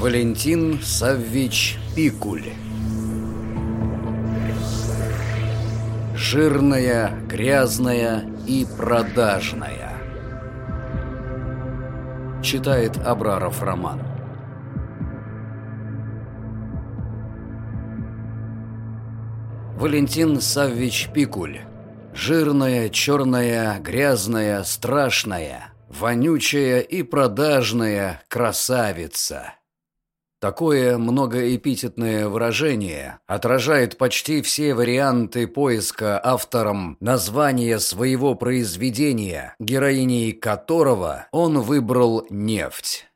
Валентин Саввич Пикуль. Жирная, грязная и продажная. Читает Абраров роман. Валентин Саввич Пикуль Жирная, черная, грязная, страшная, вонючая и продажная красавица – Такое многоэпитетное выражение отражает почти все варианты поиска автором названия своего произведения, героиней которого он выбрал «Нефть».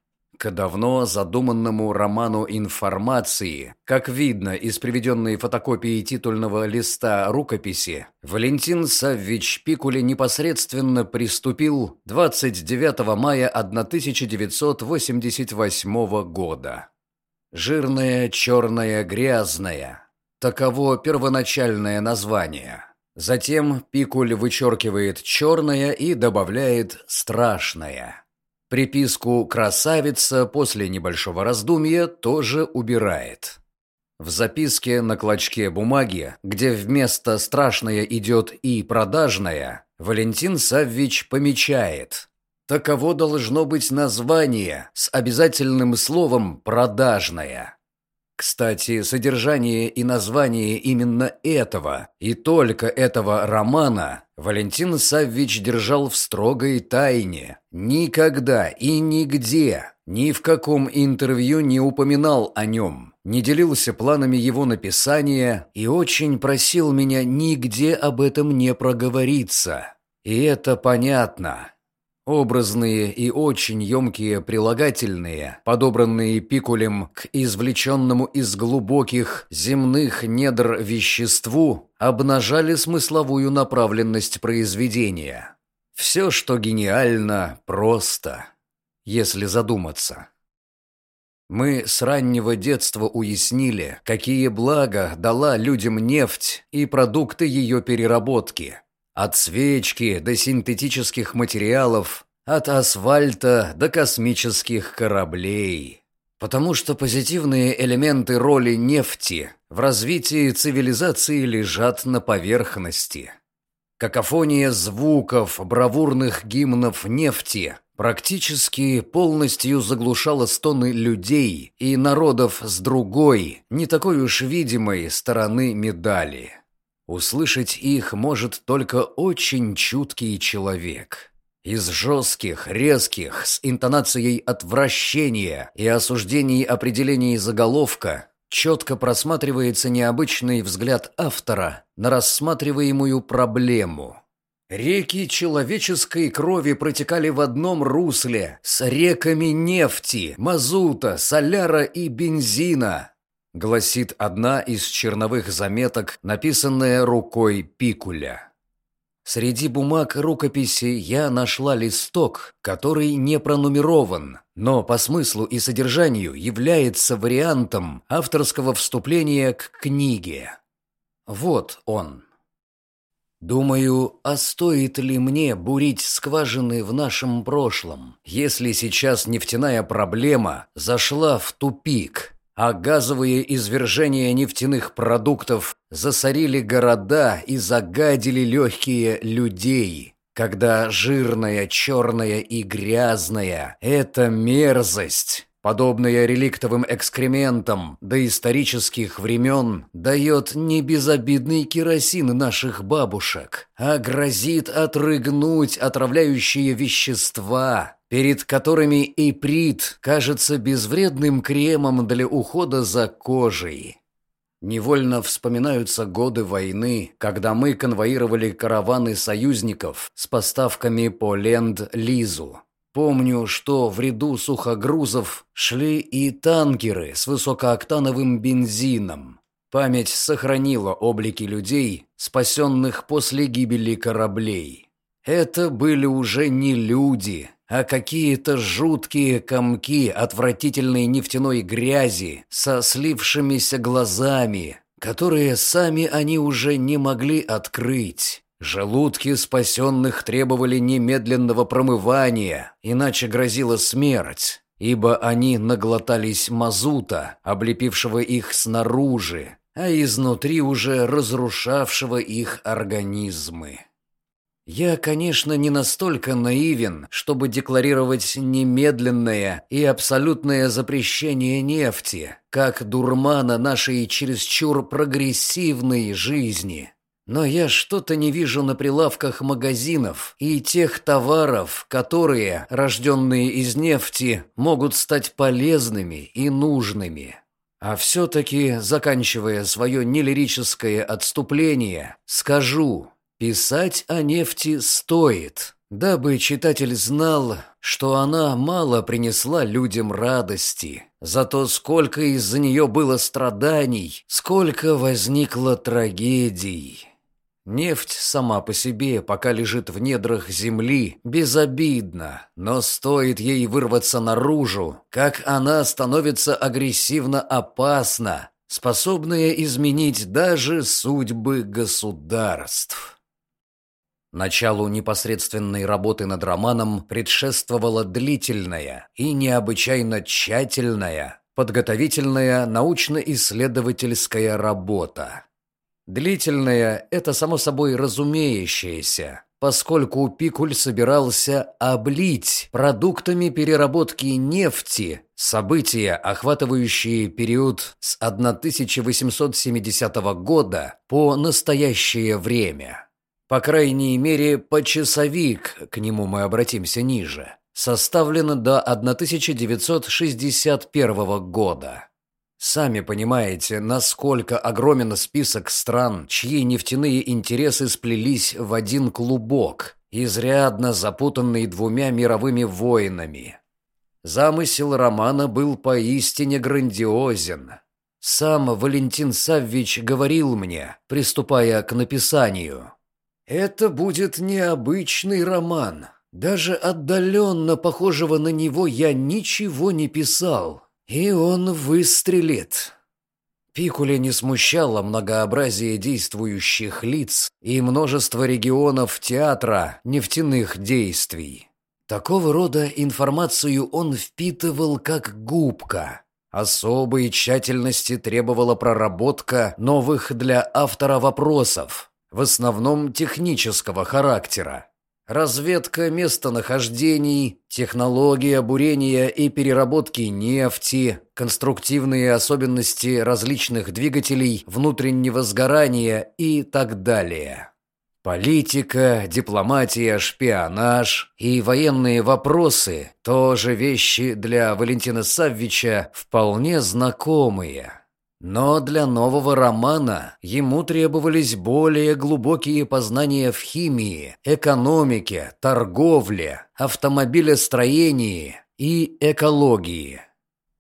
К давно задуманному роману информации, как видно из приведенной фотокопии титульного листа рукописи, Валентин Саввич Пикули непосредственно приступил 29 мая 1988 года. Жирная, черная, грязная. Таково первоначальное название. Затем Пикуль вычеркивает черное и добавляет страшное. Приписку «красавица» после небольшого раздумья тоже убирает. В записке на клочке бумаги, где вместо «страшное» идет и «продажное», Валентин Саввич помечает – Таково должно быть название с обязательным словом «продажное». Кстати, содержание и название именно этого и только этого романа Валентин Саввич держал в строгой тайне. Никогда и нигде, ни в каком интервью не упоминал о нем, не делился планами его написания и очень просил меня нигде об этом не проговориться. И это понятно. Образные и очень емкие прилагательные, подобранные пикулем к извлеченному из глубоких земных недр веществу, обнажали смысловую направленность произведения. Все, что гениально, просто, если задуматься. Мы с раннего детства уяснили, какие блага дала людям нефть и продукты ее переработки – от свечки до синтетических материалов, от асфальта до космических кораблей. Потому что позитивные элементы роли нефти в развитии цивилизации лежат на поверхности. Какофония звуков бравурных гимнов нефти практически полностью заглушала стоны людей и народов с другой, не такой уж видимой стороны медали. Услышать их может только очень чуткий человек. Из жестких, резких, с интонацией отвращения и осуждений определений заголовка четко просматривается необычный взгляд автора на рассматриваемую проблему. Реки человеческой крови протекали в одном русле с реками нефти, мазута, соляра и бензина, гласит одна из черновых заметок, написанная рукой Пикуля. Среди бумаг рукописи я нашла листок, который не пронумерован, но по смыслу и содержанию является вариантом авторского вступления к книге. Вот он. Думаю, а стоит ли мне бурить скважины в нашем прошлом, если сейчас нефтяная проблема зашла в тупик, а газовые извержения нефтяных продуктов засорили города и загадили легкие людей. Когда жирная, черная и грязная – это мерзость, подобная реликтовым экскрементам доисторических времен, дает не безобидный керосин наших бабушек, а грозит отрыгнуть отравляющие вещества, перед которыми иприт кажется безвредным кремом для ухода за кожей. Невольно вспоминаются годы войны, когда мы конвоировали караваны союзников с поставками по Ленд-Лизу. Помню, что в ряду сухогрузов шли и танкеры с высокооктановым бензином. Память сохранила облики людей, спасенных после гибели кораблей. Это были уже не люди, а какие-то жуткие комки отвратительной нефтяной грязи со слившимися глазами, которые сами они уже не могли открыть. Желудки спасенных требовали немедленного промывания, иначе грозила смерть, ибо они наглотались мазута, облепившего их снаружи, а изнутри уже разрушавшего их организмы. Я, конечно, не настолько наивен, чтобы декларировать немедленное и абсолютное запрещение нефти, как дурмана нашей чересчур прогрессивной жизни. Но я что-то не вижу на прилавках магазинов и тех товаров, которые, рожденные из нефти, могут стать полезными и нужными. А все-таки, заканчивая свое нелирическое отступление, скажу, писать о нефти стоит, дабы читатель знал, что она мало принесла людям радости. Зато сколько из-за нее было страданий, сколько возникло трагедий. Нефть сама по себе, пока лежит в недрах земли, безобидна, но стоит ей вырваться наружу, как она становится агрессивно опасна, способная изменить даже судьбы государств. Началу непосредственной работы над романом предшествовала длительная и необычайно тщательная подготовительная научно-исследовательская работа. Длительное – это само собой разумеющееся, поскольку Пикуль собирался облить продуктами переработки нефти события, охватывающие период с 1870 года по настоящее время. По крайней мере, почасовик, к нему мы обратимся ниже, составлен до 1961 года. Сами понимаете, насколько огромен список стран, чьи нефтяные интересы сплелись в один клубок, изрядно запутанный двумя мировыми войнами. Замысел романа был поистине грандиозен. Сам Валентин Саввич говорил мне, приступая к написанию. «Это будет необычный роман. Даже отдаленно похожего на него я ничего не писал. И он выстрелит. Пикуля не смущало многообразие действующих лиц и множество регионов театра нефтяных действий. Такого рода информацию он впитывал как губка. Особой тщательности требовала проработка новых для автора вопросов, в основном технического характера. Разведка местонахождений, технология бурения и переработки нефти, конструктивные особенности различных двигателей внутреннего сгорания и так далее. Политика, дипломатия, шпионаж и военные вопросы – тоже вещи для Валентина Саввича вполне знакомые. Но для нового романа ему требовались более глубокие познания в химии, экономике, торговле, автомобилестроении и экологии.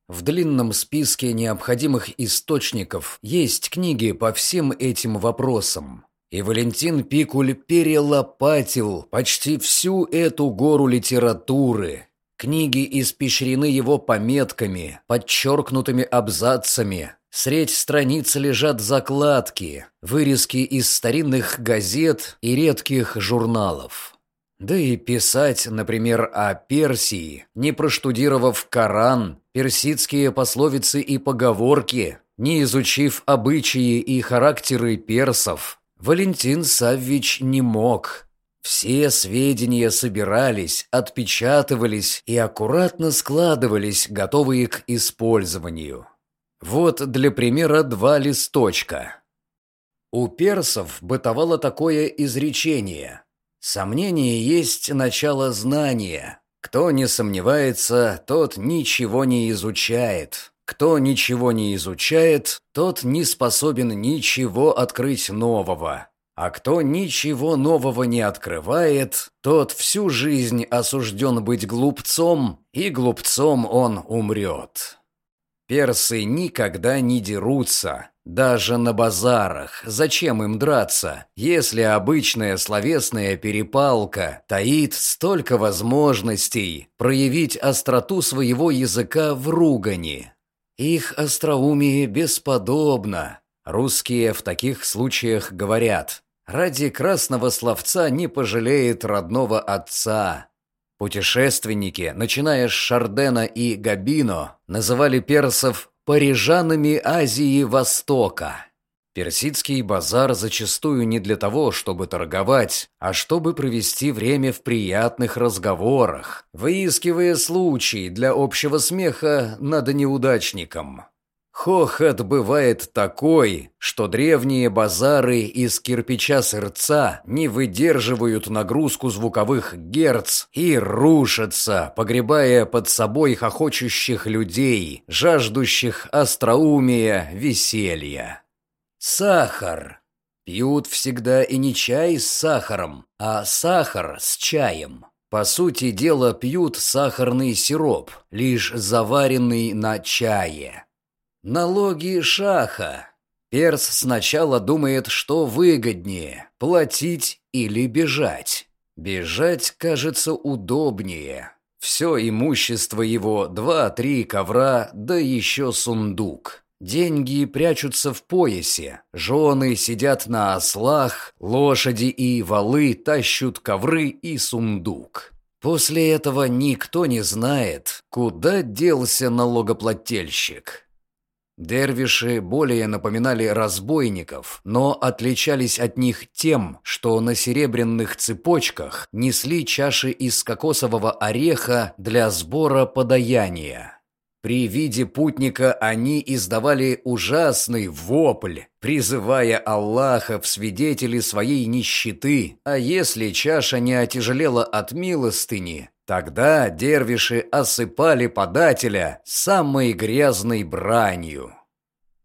В длинном списке необходимых источников есть книги по всем этим вопросам. И Валентин Пикуль перелопатил почти всю эту гору литературы. Книги испещрены его пометками, подчеркнутыми абзацами, Средь страниц лежат закладки, вырезки из старинных газет и редких журналов. Да и писать, например, о Персии, не проштудировав Коран, персидские пословицы и поговорки, не изучив обычаи и характеры персов, Валентин Саввич не мог. Все сведения собирались, отпечатывались и аккуратно складывались, готовые к использованию. Вот для примера два листочка. У персов бытовало такое изречение. Сомнение есть начало знания. Кто не сомневается, тот ничего не изучает. Кто ничего не изучает, тот не способен ничего открыть нового. А кто ничего нового не открывает, тот всю жизнь осужден быть глупцом, и глупцом он умрет. Персы никогда не дерутся, даже на базарах. Зачем им драться, если обычная словесная перепалка таит столько возможностей проявить остроту своего языка в ругани? Их остроумие бесподобно. Русские в таких случаях говорят Ради красного словца не пожалеет родного отца. Путешественники, начиная с Шардена и Габино, называли персов «парижанами Азии Востока». Персидский базар зачастую не для того, чтобы торговать, а чтобы провести время в приятных разговорах, выискивая случаи для общего смеха над неудачником. Хохот бывает такой, что древние базары из кирпича сырца не выдерживают нагрузку звуковых герц и рушатся, погребая под собой хохочущих людей, жаждущих остроумия, веселья. Сахар. Пьют всегда и не чай с сахаром, а сахар с чаем. По сути дела, пьют сахарный сироп, лишь заваренный на чае. Налоги шаха. Перс сначала думает, что выгоднее – платить или бежать. Бежать кажется удобнее. Все имущество его – два-три ковра, да еще сундук. Деньги прячутся в поясе, жены сидят на ослах, лошади и валы тащут ковры и сундук. После этого никто не знает, куда делся налогоплательщик. Дервиши более напоминали разбойников, но отличались от них тем, что на серебряных цепочках несли чаши из кокосового ореха для сбора подаяния. При виде путника они издавали ужасный вопль, призывая Аллаха в свидетели своей нищеты, а если чаша не отяжелела от милостыни, тогда дервиши осыпали подателя самой грязной бранью.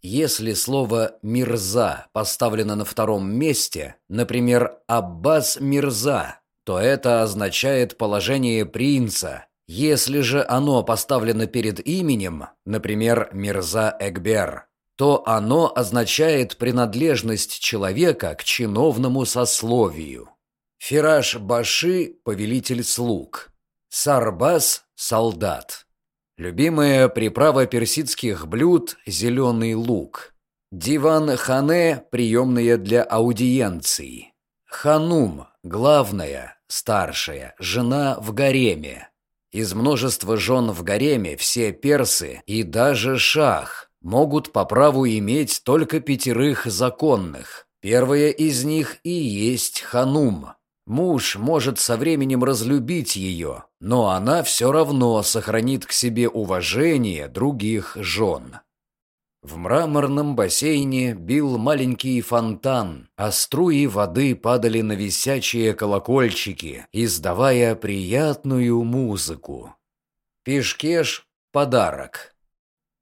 Если слово «мирза» поставлено на втором месте, например, «Аббас Мирза», то это означает положение принца, если же оно поставлено перед именем, например, Мирза Экбер, то оно означает принадлежность человека к чиновному сословию. Фираж Баши – повелитель слуг. Сарбас – солдат. Любимая приправа персидских блюд – зеленый лук. Диван Хане – приемная для аудиенции. Ханум – главная, старшая, жена в гареме. Из множества жен в гареме все персы и даже шах могут по праву иметь только пятерых законных. Первая из них и есть ханум. Муж может со временем разлюбить ее, но она все равно сохранит к себе уважение других жен. В мраморном бассейне бил маленький фонтан, а струи воды падали на висячие колокольчики, издавая приятную музыку. Пешкеш – подарок.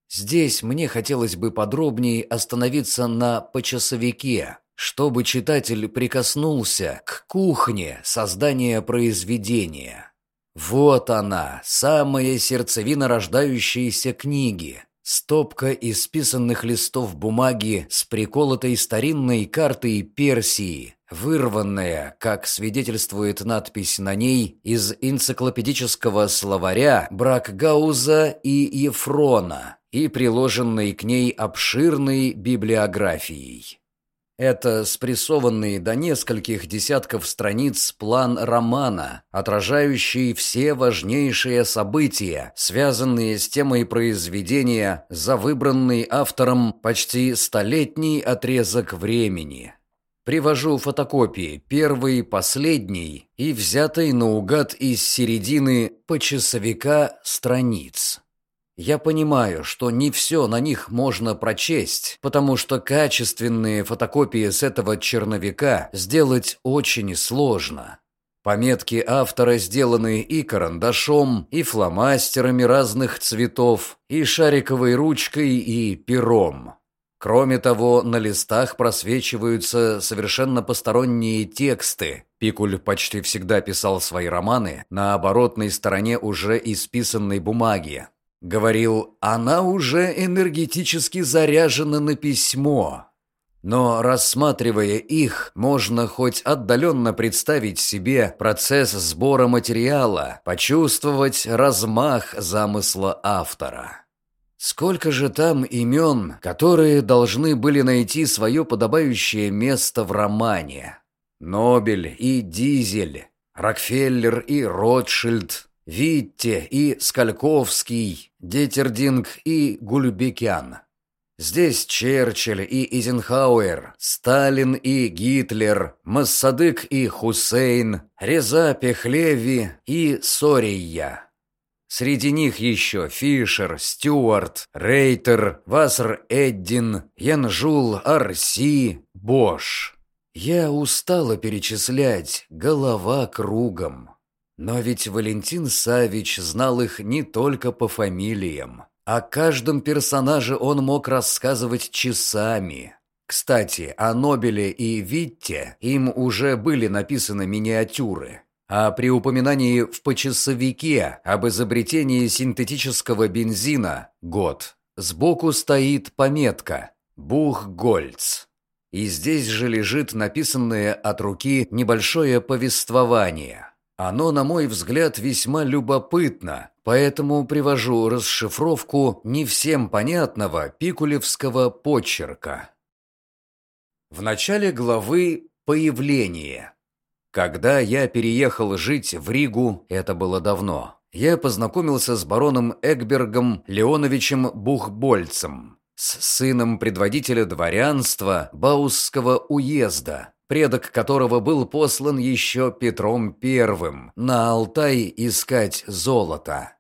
Здесь мне хотелось бы подробнее остановиться на почасовике, чтобы читатель прикоснулся к кухне создания произведения. Вот она, самая сердцевина рождающейся книги, Стопка исписанных листов бумаги с приколотой старинной картой Персии, вырванная, как свидетельствует надпись на ней, из энциклопедического словаря Бракгауза и Ефрона и приложенной к ней обширной библиографией. Это спрессованный до нескольких десятков страниц план романа, отражающий все важнейшие события, связанные с темой произведения за выбранный автором почти столетний отрезок времени. Привожу фотокопии первый, последний и взятый наугад из середины почасовика страниц. Я понимаю, что не все на них можно прочесть, потому что качественные фотокопии с этого черновика сделать очень сложно. Пометки автора сделаны и карандашом, и фломастерами разных цветов, и шариковой ручкой, и пером. Кроме того, на листах просвечиваются совершенно посторонние тексты. Пикуль почти всегда писал свои романы на оборотной стороне уже исписанной бумаги, Говорил, она уже энергетически заряжена на письмо. Но рассматривая их, можно хоть отдаленно представить себе процесс сбора материала, почувствовать размах замысла автора. Сколько же там имен, которые должны были найти свое подобающее место в романе? Нобель и Дизель, Рокфеллер и Ротшильд, Витте и Скальковский, Детердинг и Гульбекян. Здесь Черчилль и Изенхауэр, Сталин и Гитлер, Массадык и Хусейн, Реза Пехлеви и Сория. Среди них еще Фишер, Стюарт, Рейтер, Вассер Эддин, Янжул, Арси, Бош. Я устала перечислять, голова кругом. Но ведь Валентин Савич знал их не только по фамилиям. О каждом персонаже он мог рассказывать часами. Кстати, о Нобеле и Витте им уже были написаны миниатюры. А при упоминании в почасовике об изобретении синтетического бензина год сбоку стоит пометка «Бухгольц». И здесь же лежит написанное от руки небольшое повествование – оно, на мой взгляд, весьма любопытно, поэтому привожу расшифровку не всем понятного пикулевского почерка. В начале главы «Появление». Когда я переехал жить в Ригу, это было давно, я познакомился с бароном Эгбергом Леоновичем Бухбольцем, с сыном предводителя дворянства Баусского уезда, предок которого был послан еще Петром Первым на Алтай искать золото.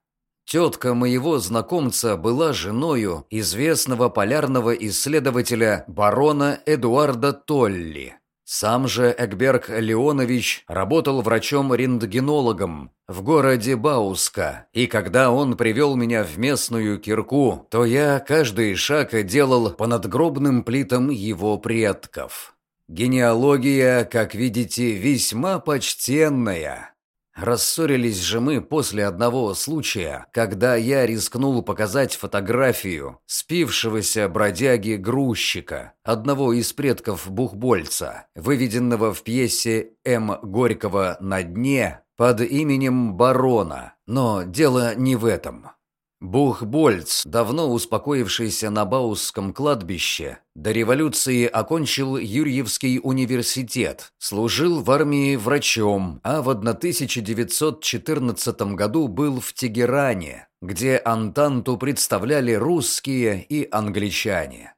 Тетка моего знакомца была женою известного полярного исследователя барона Эдуарда Толли. Сам же Экберг Леонович работал врачом-рентгенологом в городе Бауска, и когда он привел меня в местную кирку, то я каждый шаг делал по надгробным плитам его предков. Генеалогия, как видите, весьма почтенная. Рассорились же мы после одного случая, когда я рискнул показать фотографию спившегося бродяги-грузчика, одного из предков Бухбольца, выведенного в пьесе М. Горького «На дне» под именем Барона. Но дело не в этом. Бухбольц, давно успокоившийся на Баусском кладбище, до революции окончил Юрьевский университет, служил в армии врачом, а в 1914 году был в Тегеране, где Антанту представляли русские и англичане.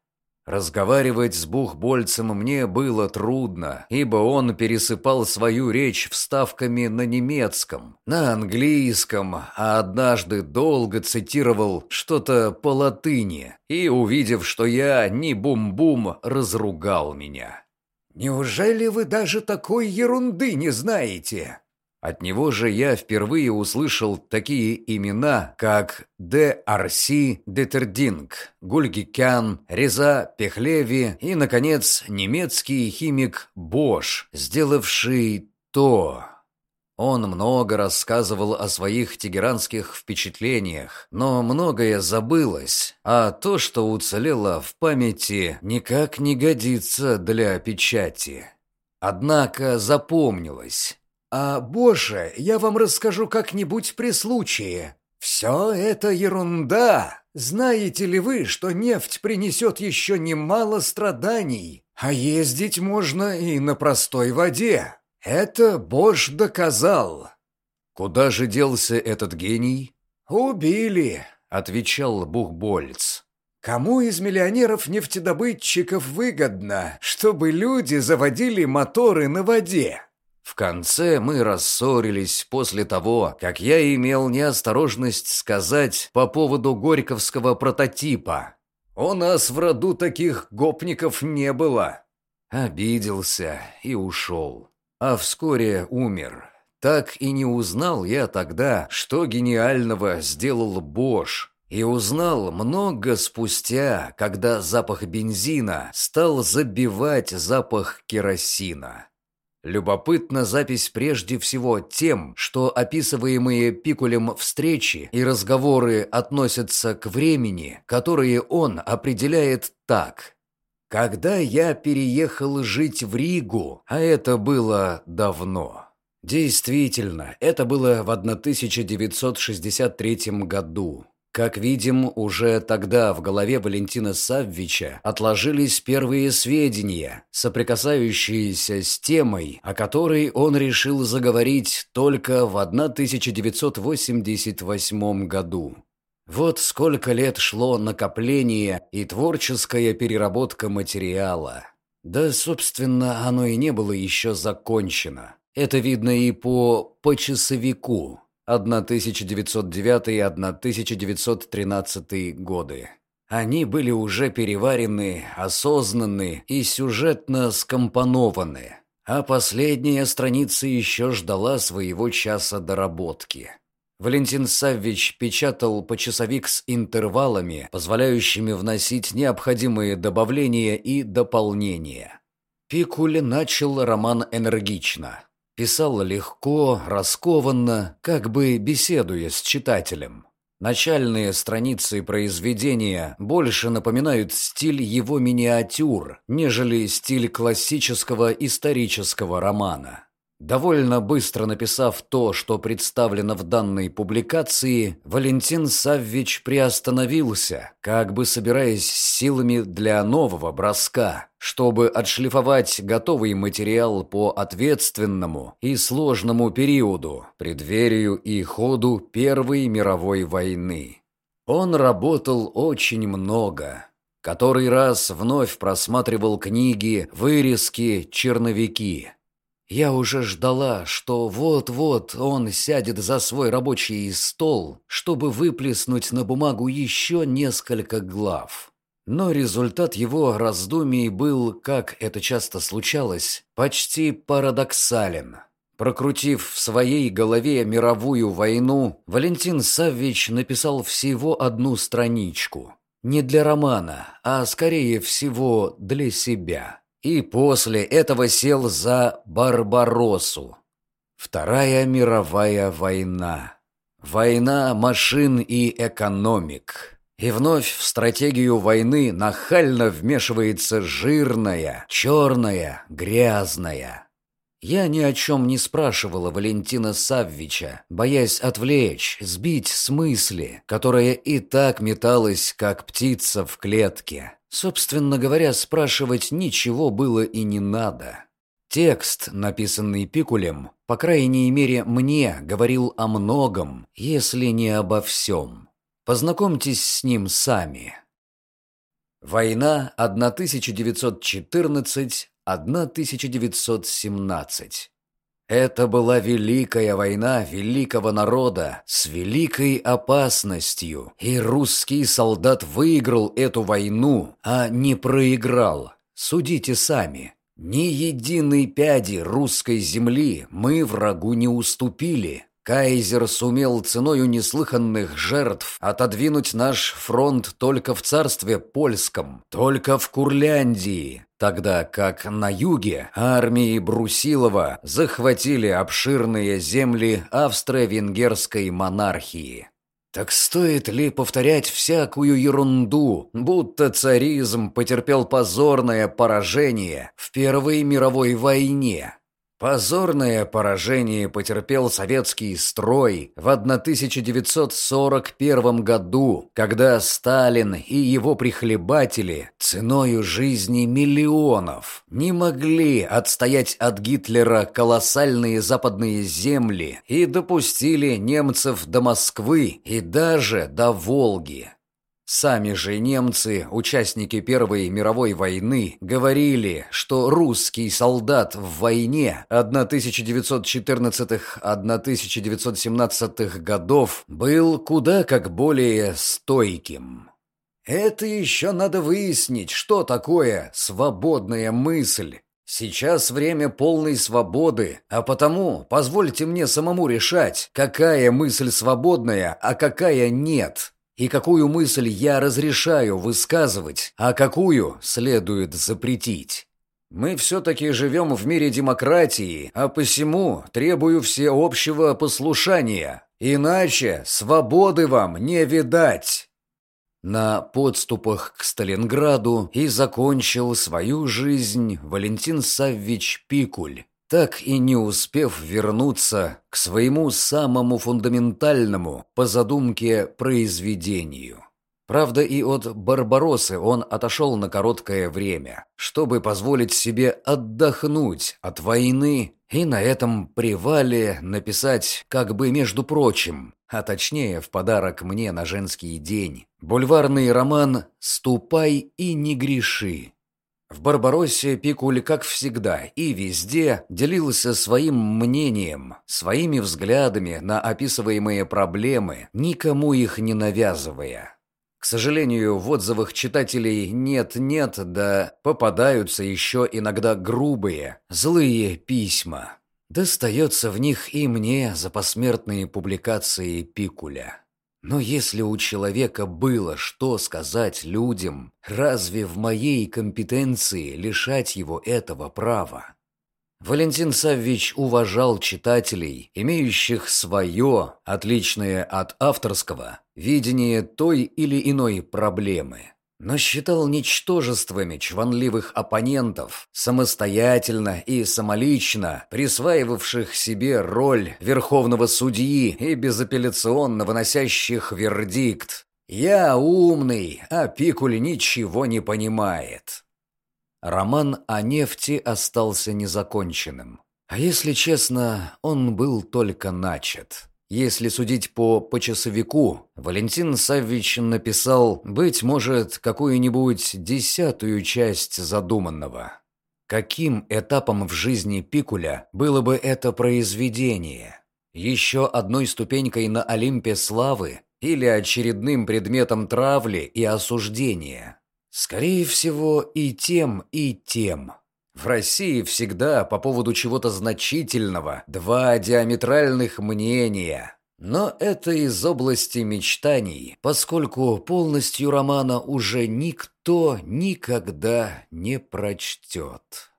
Разговаривать с бухбольцем мне было трудно, ибо он пересыпал свою речь вставками на немецком, на английском, а однажды долго цитировал что-то по латыни и, увидев, что я не бум-бум, разругал меня. «Неужели вы даже такой ерунды не знаете?» От него же я впервые услышал такие имена, как Д. Арси Детердинг, Гульгикян, Реза Пехлеви и, наконец, немецкий химик Бош, сделавший то. Он много рассказывал о своих тегеранских впечатлениях, но многое забылось, а то, что уцелело в памяти, никак не годится для печати. Однако запомнилось. А, боже, я вам расскажу как-нибудь при случае. Все это ерунда. Знаете ли вы, что нефть принесет еще немало страданий, а ездить можно и на простой воде? Это Бош доказал. Куда же делся этот гений? Убили, отвечал Бухбольц. Кому из миллионеров-нефтедобытчиков выгодно, чтобы люди заводили моторы на воде? В конце мы рассорились после того, как я имел неосторожность сказать по поводу горьковского прототипа. У нас в роду таких гопников не было. Обиделся и ушел. А вскоре умер. Так и не узнал я тогда, что гениального сделал Бош. И узнал много спустя, когда запах бензина стал забивать запах керосина. Любопытна запись прежде всего тем, что описываемые Пикулем встречи и разговоры относятся к времени, которое он определяет так. «Когда я переехал жить в Ригу, а это было давно». Действительно, это было в 1963 году. Как видим, уже тогда в голове Валентина Саввича отложились первые сведения, соприкасающиеся с темой, о которой он решил заговорить только в 1988 году. Вот сколько лет шло накопление и творческая переработка материала. Да, собственно, оно и не было еще закончено. Это видно и по «почасовику» 1909-1913 годы. Они были уже переварены, осознаны и сюжетно скомпонованы, а последняя страница еще ждала своего часа доработки. Валентин Саввич печатал почасовик с интервалами, позволяющими вносить необходимые добавления и дополнения. Пикуль начал роман энергично. Писал легко, раскованно, как бы беседуя с читателем. Начальные страницы произведения больше напоминают стиль его миниатюр, нежели стиль классического исторического романа. Довольно быстро написав то, что представлено в данной публикации, Валентин Саввич приостановился, как бы собираясь силами для нового броска, чтобы отшлифовать готовый материал по ответственному и сложному периоду, преддверию и ходу Первой мировой войны. Он работал очень много, который раз вновь просматривал книги, вырезки, черновики – я уже ждала, что вот-вот он сядет за свой рабочий стол, чтобы выплеснуть на бумагу еще несколько глав. Но результат его раздумий был, как это часто случалось, почти парадоксален. Прокрутив в своей голове мировую войну, Валентин Саввич написал всего одну страничку. Не для романа, а скорее всего для себя и после этого сел за Барбаросу. Вторая мировая война. Война машин и экономик. И вновь в стратегию войны нахально вмешивается жирная, черная, грязная. Я ни о чем не спрашивала Валентина Саввича, боясь отвлечь, сбить с мысли, которая и так металась, как птица в клетке. Собственно говоря, спрашивать ничего было и не надо. Текст, написанный Пикулем, по крайней мере мне, говорил о многом, если не обо всем. Познакомьтесь с ним сами. Война 1914-1917 это была великая война великого народа с великой опасностью, и русский солдат выиграл эту войну, а не проиграл. Судите сами. Ни единой пяди русской земли мы врагу не уступили. Кайзер сумел ценою неслыханных жертв отодвинуть наш фронт только в царстве польском, только в Курляндии, тогда как на юге армии Брусилова захватили обширные земли австро-венгерской монархии. Так стоит ли повторять всякую ерунду, будто царизм потерпел позорное поражение в Первой мировой войне? Позорное поражение потерпел советский строй в 1941 году, когда Сталин и его прихлебатели ценою жизни миллионов не могли отстоять от Гитлера колоссальные западные земли и допустили немцев до Москвы и даже до Волги. Сами же немцы, участники Первой мировой войны, говорили, что русский солдат в войне 1914-1917 годов был куда как более стойким. Это еще надо выяснить, что такое свободная мысль. Сейчас время полной свободы, а потому позвольте мне самому решать, какая мысль свободная, а какая нет и какую мысль я разрешаю высказывать, а какую следует запретить. Мы все-таки живем в мире демократии, а посему требую всеобщего послушания, иначе свободы вам не видать. На подступах к Сталинграду и закончил свою жизнь Валентин Саввич Пикуль, так и не успев вернуться к своему самому фундаментальному, по задумке, произведению. Правда, и от Барбаросы он отошел на короткое время, чтобы позволить себе отдохнуть от войны и на этом привале написать, как бы между прочим, а точнее в подарок мне на женский день, бульварный роман «Ступай и не греши». В Барбароссе Пикуль, как всегда и везде, делился своим мнением, своими взглядами на описываемые проблемы, никому их не навязывая. К сожалению, в отзывах читателей нет-нет, да попадаются еще иногда грубые, злые письма. Достается в них и мне за посмертные публикации Пикуля. Но если у человека было что сказать людям, разве в моей компетенции лишать его этого права? Валентин Саввич уважал читателей, имеющих свое, отличное от авторского, видение той или иной проблемы, но считал ничтожествами чванливых оппонентов, самостоятельно и самолично присваивавших себе роль верховного судьи и безапелляционно выносящих вердикт «Я умный, а Пикуль ничего не понимает». Роман о нефти остался незаконченным. А если честно, он был только начат. Если судить по почасовику, Валентин Саввич написал, быть может, какую-нибудь десятую часть задуманного. Каким этапом в жизни Пикуля было бы это произведение? Еще одной ступенькой на Олимпе славы или очередным предметом травли и осуждения? Скорее всего, и тем, и тем. В России всегда по поводу чего-то значительного два диаметральных мнения. Но это из области мечтаний, поскольку полностью романа уже никто никогда не прочтет.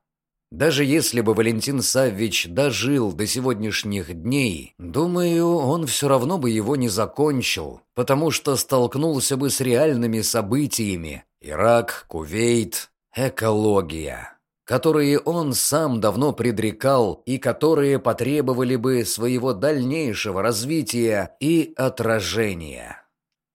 Даже если бы Валентин Саввич дожил до сегодняшних дней, думаю, он все равно бы его не закончил, потому что столкнулся бы с реальными событиями, Ирак, Кувейт, экология, которые он сам давно предрекал и которые потребовали бы своего дальнейшего развития и отражения.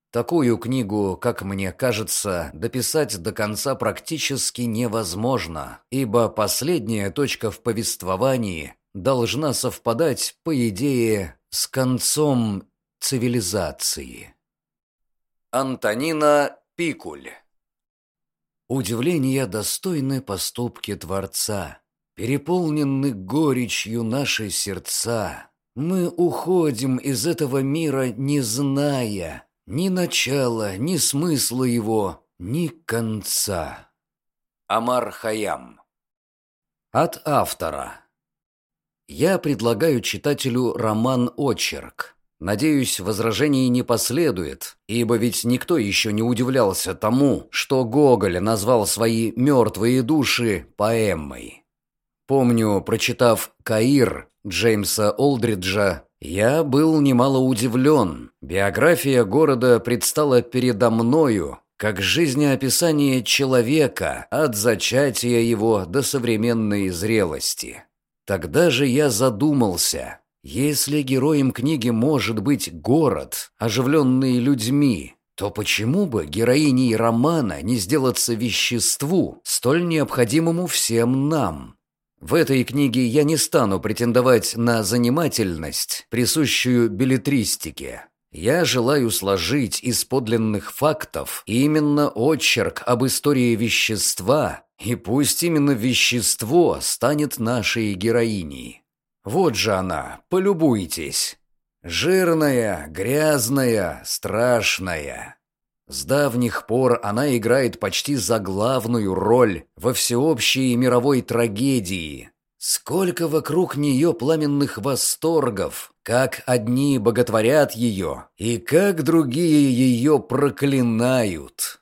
Такую книгу, как мне кажется, дописать до конца практически невозможно, ибо последняя точка в повествовании должна совпадать, по идее, с концом цивилизации. Антонина Пикуль Удивления достойны поступки Творца. Переполнены горечью наши сердца. Мы уходим из этого мира, не зная ни начала, ни смысла его, ни конца. Амар Хаям От автора Я предлагаю читателю роман-очерк. Надеюсь, возражений не последует, ибо ведь никто еще не удивлялся тому, что Гоголь назвал свои мертвые души поэмой. Помню, прочитав «Каир» Джеймса Олдриджа, я был немало удивлен. Биография города предстала передо мною, как жизнеописание человека от зачатия его до современной зрелости. Тогда же я задумался, если героем книги может быть город, оживленный людьми, то почему бы героиней романа не сделаться веществу, столь необходимому всем нам? В этой книге я не стану претендовать на занимательность, присущую билетристике. Я желаю сложить из подлинных фактов именно очерк об истории вещества, и пусть именно вещество станет нашей героиней. Вот же она, полюбуйтесь. Жирная, грязная, страшная. С давних пор она играет почти заглавную роль во всеобщей мировой трагедии. Сколько вокруг нее пламенных восторгов, как одни боготворят ее, и как другие ее проклинают.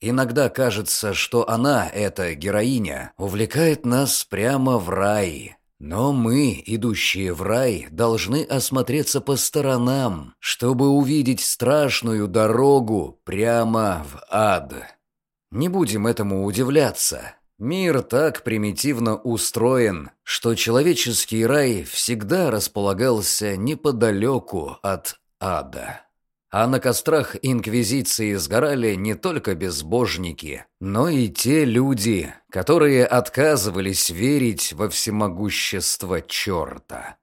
Иногда кажется, что она, эта героиня, увлекает нас прямо в рай, но мы, идущие в рай, должны осмотреться по сторонам, чтобы увидеть страшную дорогу прямо в ад. Не будем этому удивляться. Мир так примитивно устроен, что человеческий рай всегда располагался неподалеку от ада. А на кострах Инквизиции сгорали не только безбожники, но и те люди, которые отказывались верить во всемогущество черта.